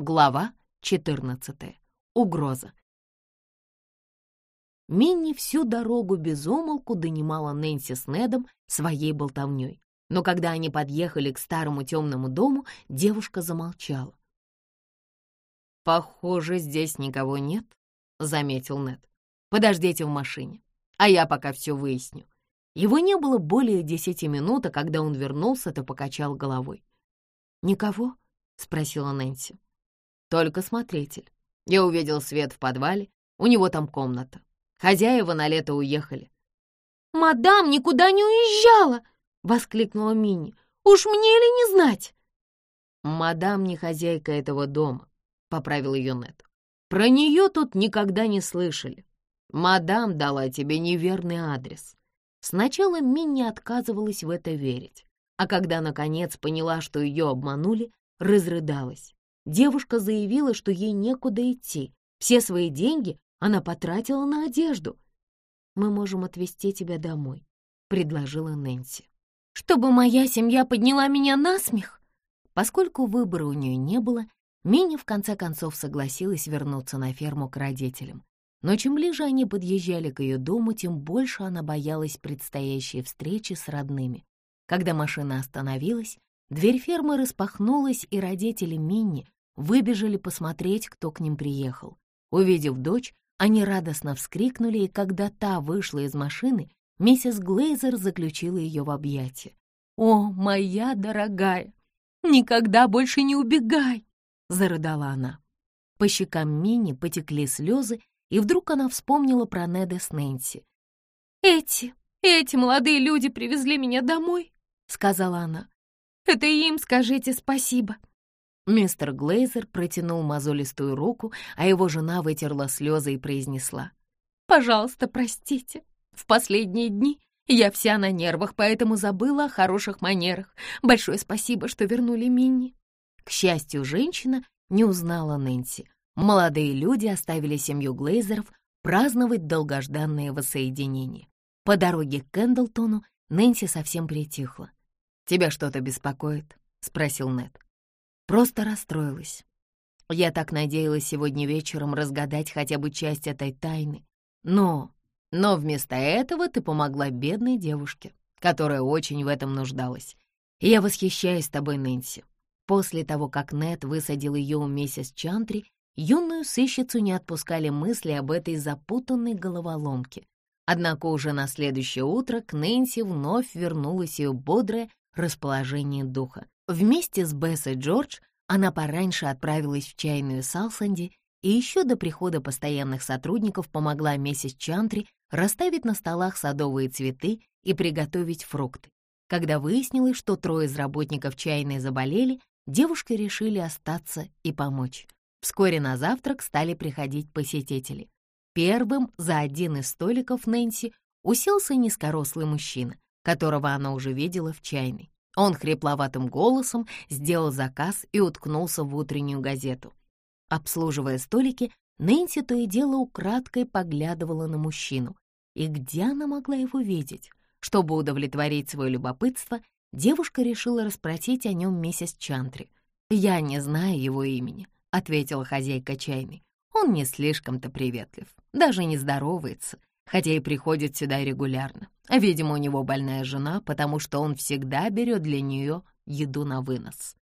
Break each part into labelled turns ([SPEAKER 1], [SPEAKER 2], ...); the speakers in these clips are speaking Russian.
[SPEAKER 1] Глава 14. Угроза. Минни всю дорогу без умолку донимала Нэнси с Недом своей болтовней. Но когда они подъехали к старому темному дому, девушка замолчала. «Похоже, здесь никого нет», — заметил Нед. «Подождите в машине, а я пока все выясню». Его не было более десяти минут, а когда он вернулся, то покачал головой. «Никого?» — спросила Нэнси. «Только смотритель. Я увидел свет в подвале, у него там комната. Хозяева на лето уехали».
[SPEAKER 2] «Мадам никуда не уезжала!» — воскликнула Минни. «Уж мне ли не знать?»
[SPEAKER 1] «Мадам не хозяйка этого дома», — поправил ее Нед. «Про нее тут никогда не слышали. Мадам дала тебе неверный адрес». Сначала Минни отказывалась в это верить, а когда, наконец, поняла, что ее обманули, разрыдалась. Девушка заявила, что ей некуда идти. Все свои деньги она потратила на одежду. «Мы можем отвезти тебя домой», — предложила Нэнси.
[SPEAKER 2] «Чтобы моя семья подняла меня на смех?»
[SPEAKER 1] Поскольку выбора у нее не было, Минни в конце концов согласилась вернуться на ферму к родителям. Но чем ближе они подъезжали к ее дому, тем больше она боялась предстоящей встречи с родными. Когда машина остановилась, дверь фермы распахнулась, и родители Минни выбежали посмотреть, кто к ним приехал. Увидев дочь, они радостно вскрикнули, и когда та вышла из машины, миссис Глейзер заключила ее в объятия.
[SPEAKER 2] «О, моя дорогая, никогда больше не убегай!» — зарыдала она.
[SPEAKER 1] По щекам Мини потекли слезы, и вдруг она вспомнила про Неда с Нэнси.
[SPEAKER 2] «Эти, эти молодые люди привезли меня домой», — сказала она. «Это им скажите спасибо».
[SPEAKER 1] Мистер Глейзер протянул мозолистую руку, а его жена вытерла слезы и произнесла.
[SPEAKER 2] «Пожалуйста, простите. В последние дни я вся на нервах, поэтому забыла о хороших манерах. Большое спасибо, что вернули Минни».
[SPEAKER 1] К счастью, женщина не узнала Нэнси. Молодые люди оставили семью Глейзеров праздновать долгожданное воссоединение. По дороге к Кэндлтону Нэнси совсем притихла. «Тебя что-то беспокоит?» — спросил Нед. Просто расстроилась. Я так надеялась сегодня вечером разгадать хотя бы часть этой тайны. Но, но вместо этого ты помогла бедной девушке, которая очень в этом нуждалась. И я восхищаюсь тобой, Нэнси. После того, как Нед высадил ее у миссис Чантри, юную сыщицу не отпускали мысли об этой запутанной головоломке. Однако уже на следующее утро к Нэнси вновь вернулось ее бодрое расположение духа. Вместе с Бесс и Джордж она пораньше отправилась в чайную Салсанди и еще до прихода постоянных сотрудников помогла миссис Чантри расставить на столах садовые цветы и приготовить фрукты. Когда выяснилось, что трое из работников чайной заболели, девушки решили остаться и помочь. Вскоре на завтрак стали приходить посетители. Первым за один из столиков Нэнси уселся низкорослый мужчина, которого она уже видела в чайной. Он хрипловатым голосом сделал заказ и уткнулся в утреннюю газету. Обслуживая столики, Нэнси то и дело украдкой поглядывала на мужчину. И где она могла его видеть? Чтобы удовлетворить свое любопытство, девушка решила расспросить о нем миссис Чантри. «Я не знаю его имени», — ответила хозяйка чайной. «Он не слишком-то приветлив, даже не здоровается, хотя и приходит сюда регулярно. Видимо, у него больная жена, потому что он всегда берет для нее еду на вынос.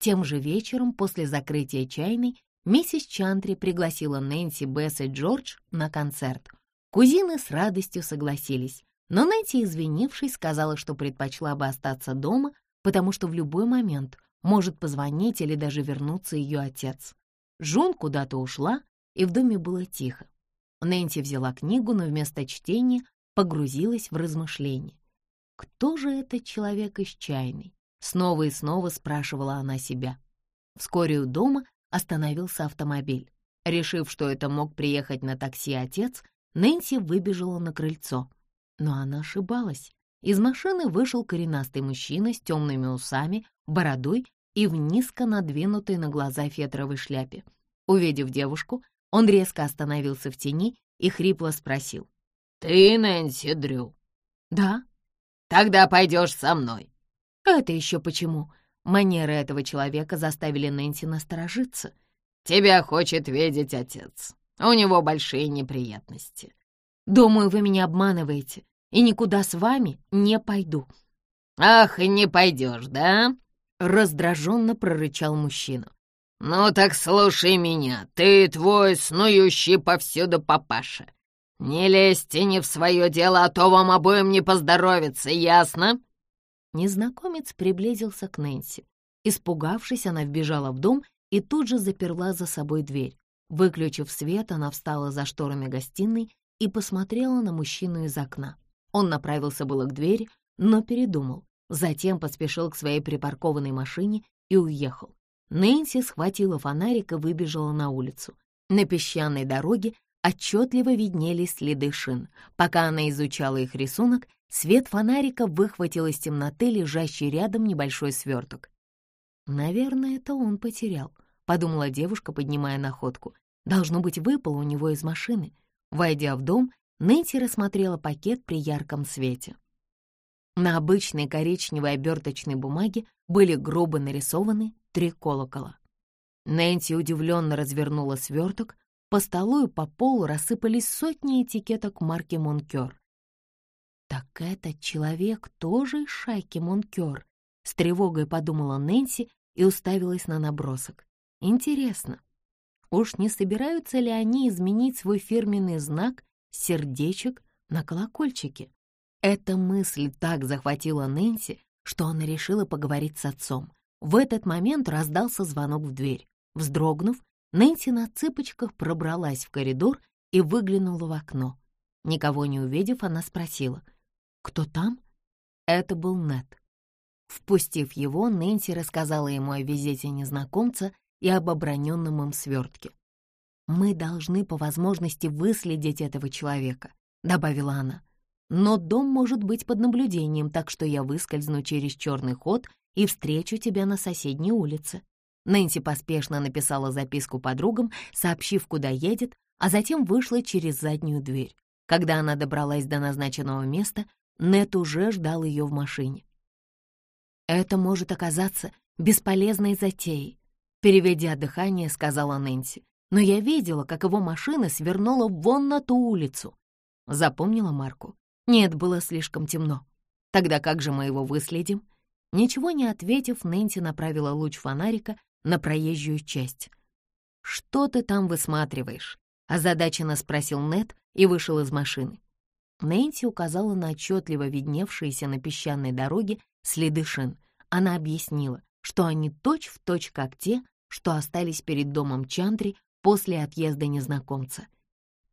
[SPEAKER 1] Тем же вечером, после закрытия чайной, миссис Чантри пригласила Нэнси, Бесс и Джордж на концерт. Кузины с радостью согласились, но Нэнси, извинившись, сказала, что предпочла бы остаться дома, потому что в любой момент может позвонить или даже вернуться ее отец. Жун куда-то ушла, и в доме было тихо. Нэнси взяла книгу, но вместо чтения погрузилась в размышления. Кто же этот человек из чайной? Снова и снова спрашивала она себя. Вскоре у дома остановился автомобиль. Решив, что это мог приехать на такси отец, Нэнси выбежала на крыльцо. Но она ошибалась. Из машины вышел коренастый мужчина с темными усами, бородой и в низко надвинутой на глаза фетровой шляпе. Увидев девушку, он резко остановился в тени и хрипло спросил.
[SPEAKER 3] «Ты Нэнси Дрю?»
[SPEAKER 1] «Да».
[SPEAKER 3] «Тогда пойдешь со мной».
[SPEAKER 1] «Это еще почему?» Манеры этого человека заставили Нэнси насторожиться.
[SPEAKER 3] тебя хочет видеть отец. У него большие неприятности».
[SPEAKER 2] «Думаю, вы меня обманываете, и никуда с вами не пойду».
[SPEAKER 3] «Ах, и не пойдешь, да?»
[SPEAKER 2] — раздраженно прорычал мужчина.
[SPEAKER 3] «Ну так слушай меня, ты твой снующий повсюду папаша. Не лезьте не в свое дело, а то вам обоим не поздоровится, ясно?»
[SPEAKER 1] Незнакомец приблизился к Нэнси. Испугавшись, она вбежала в дом и тут же заперла за собой дверь. Выключив свет, она встала за шторами гостиной и посмотрела на мужчину из окна. Он направился было к двери, но передумал. Затем поспешил к своей припаркованной машине и уехал. Нэнси схватила фонарик и выбежала на улицу. На песчаной дороге отчетливо виднелись следы шин. Пока она изучала их рисунок, свет фонарика выхватил из темноты лежащий рядом небольшой сверток. «Наверное, это он потерял», — подумала девушка, поднимая находку. «Должно быть, выпал у него из машины». Войдя в дом, Нэнси рассмотрела пакет при ярком свете. На обычной коричневой оберточной бумаге были грубо нарисованы три колокола. Нэнси удивленно развернула сверток, по столу и по полу рассыпались сотни этикеток марки «Монкер». «Так этот человек тоже из шайки Монкер», — с тревогой подумала Нэнси и уставилась на набросок. «Интересно, уж не собираются ли они изменить свой фирменный знак сердечек на колокольчике?» Эта мысль так захватила Нэнси, что она решила поговорить с отцом. В этот момент раздался звонок в дверь. Вздрогнув, Нэнси на цыпочках пробралась в коридор и выглянула в окно. Никого не увидев, она спросила, «Кто там?» Это был Нед. Впустив его, Нэнси рассказала ему о визите незнакомца и об оброненном им свертке. «Мы должны по возможности выследить этого человека», — добавила она. «Но дом может быть под наблюдением, так что я выскользну через черный ход и встречу тебя на соседней улице». Нэнси поспешно написала записку подругам, сообщив, куда едет, а затем вышла через заднюю дверь. Когда она добралась до назначенного места, Нет уже ждал ее в машине. «Это может оказаться бесполезной затеей», — переведя дыхание, сказала Нэнси. «Но я видела, как его машина свернула вон на ту улицу». Запомнила Марку? Нет, было слишком темно. Тогда как же мы его выследим? Ничего не ответив, Нэнси направила луч фонарика на проезжую часть. «Что ты там высматриваешь?» — озадаченно спросил Нед и вышел из машины. Нэнси указала на отчетливо видневшиеся на песчаной дороге следы шин. Она объяснила, что они точь-в-точь точь как те, что остались перед домом Чандри после отъезда незнакомца.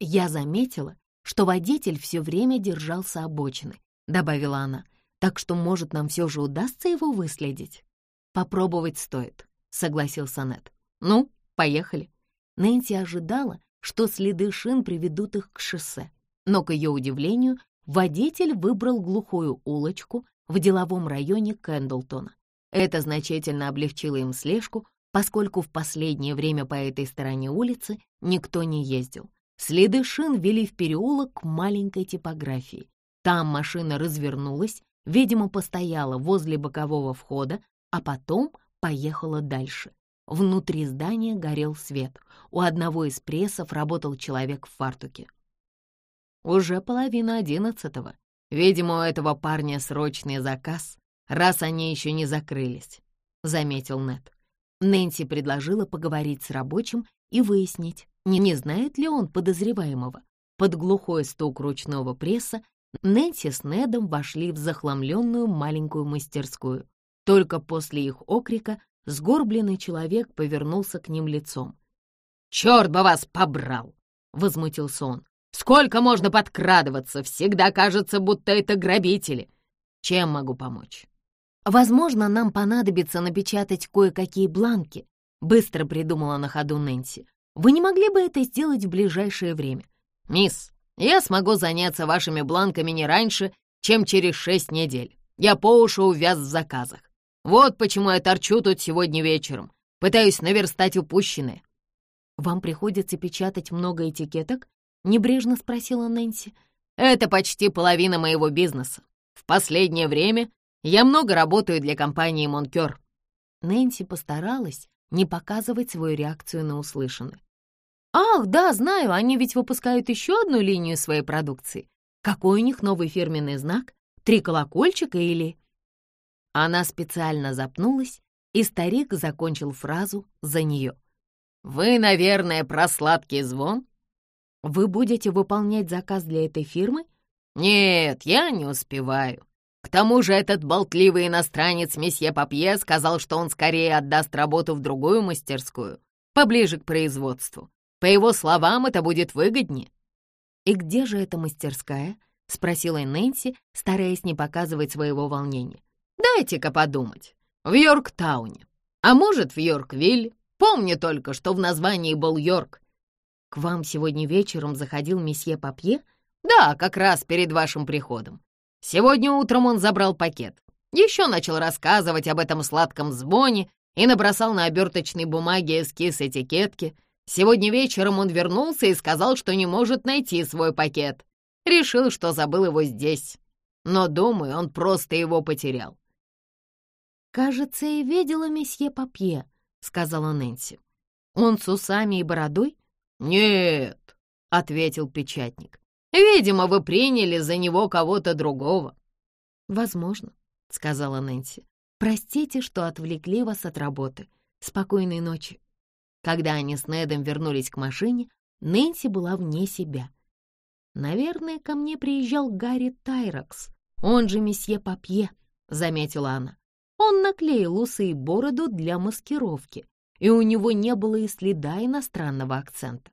[SPEAKER 1] «Я заметила, что водитель все время держался обочины», — добавила она, «так что, может, нам все же удастся его выследить?» «Попробовать стоит», — согласился Нед. «Ну, поехали». Нэнси ожидала, что следы шин приведут их к шоссе, но, к ее удивлению, водитель выбрал глухую улочку в деловом районе Кэндлтона. Это значительно облегчило им слежку, поскольку в последнее время по этой стороне улицы никто не ездил. Следы шин вели в переулок к маленькой типографии. Там машина развернулась, видимо, постояла возле бокового входа, а потом поехала дальше. Внутри здания горел свет. У одного из прессов работал человек в фартуке. Уже половина одиннадцатого. Видимо, у этого парня срочный заказ, раз они еще не закрылись, — заметил Нед. Нэнси предложила поговорить с рабочим и выяснить, не, не знает ли он подозреваемого. Под глухой стук ручного пресса Нэнси с Недом вошли в захламленную маленькую мастерскую. Только после их окрика сгорбленный человек повернулся к ним лицом. «Черт бы вас побрал!» — возмутился он. «Сколько можно подкрадываться? Всегда кажется, будто это грабители. Чем могу помочь?» «Возможно, нам понадобится напечатать кое-какие бланки», — быстро придумала на ходу Нэнси. «Вы не могли бы это сделать в ближайшее время?» «Мисс, я смогу заняться вашими бланками не раньше, чем через шесть недель. Я по уши увяз в заказах. Вот почему я торчу тут сегодня вечером. Пытаюсь наверстать упущенное». «Вам приходится печатать много этикеток?» — небрежно спросила Нэнси. «Это почти половина моего бизнеса. В последнее время я много работаю для компании «Монкер». Нэнси постаралась, не показывать свою реакцию на услышанное. «Ах, да, знаю, они ведь выпускают еще одну линию своей продукции. Какой у них новый фирменный знак? Три колокольчика или...» Она специально запнулась, и старик закончил фразу за нее. «Вы, наверное, про сладкий звон?» «Вы будете выполнять заказ для этой фирмы?» «Нет, я не успеваю. К тому же этот болтливый иностранец месье Папье сказал, что он скорее отдаст работу в другую мастерскую, поближе к производству. По его словам, это будет выгоднее». «И где же эта мастерская?» — спросила Нэнси, стараясь не показывать своего волнения. «Дайте-ка подумать. В Йорктауне. А может, в Йорквилле. Помню только, что в названии был Йорк. К вам сегодня вечером заходил месье Папье? Да, как раз перед вашим приходом. Сегодня утром он забрал пакет. Еще начал рассказывать об этом сладком звоне и набросал на оберточной бумаге эскиз этикетки. Сегодня вечером он вернулся и сказал, что не может найти свой пакет. Решил, что забыл его здесь. Но, думаю, он просто его потерял. «Кажется, я видела месье Папье», — сказала Нэнси. «Он с усами и бородой?» «Нет», — ответил печатник. «Видимо, вы приняли за него кого-то другого». «Возможно», — сказала Нэнси. «Простите, что отвлекли вас от работы. Спокойной ночи». Когда они с Недом вернулись к машине, Нэнси была вне себя. «Наверное, ко мне приезжал Гарри Тайрокс, он же месье Папье», — заметила она. Он наклеил усы и бороду для маскировки, и у него не было и следа иностранного акцента.